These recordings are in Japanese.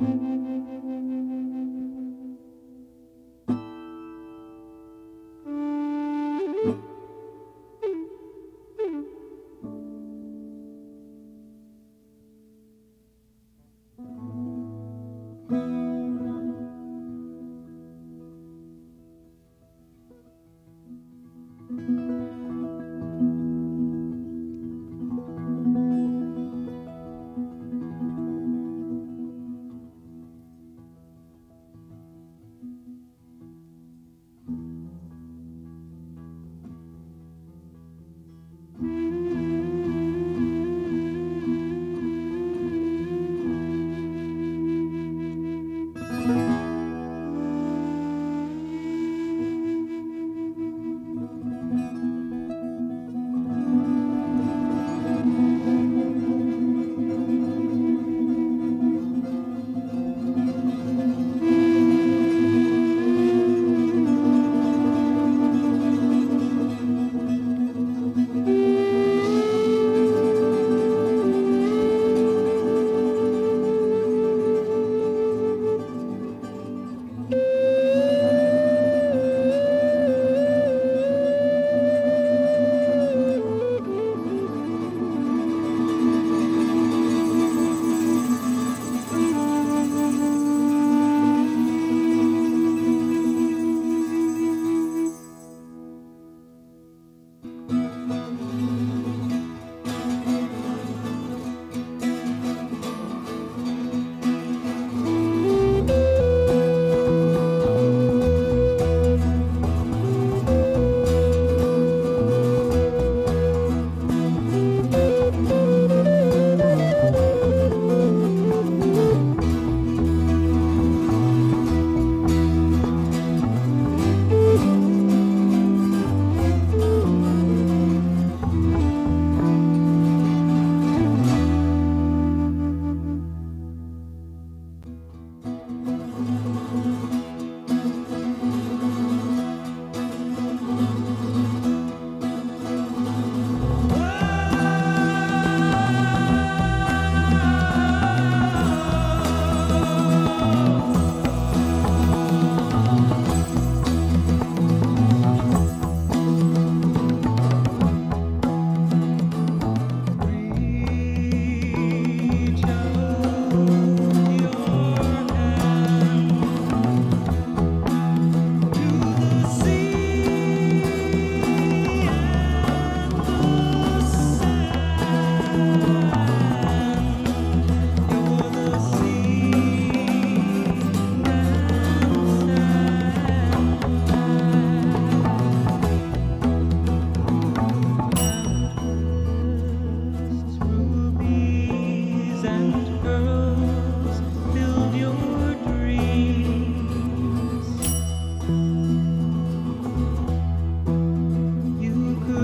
thank mm -hmm. you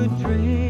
dream.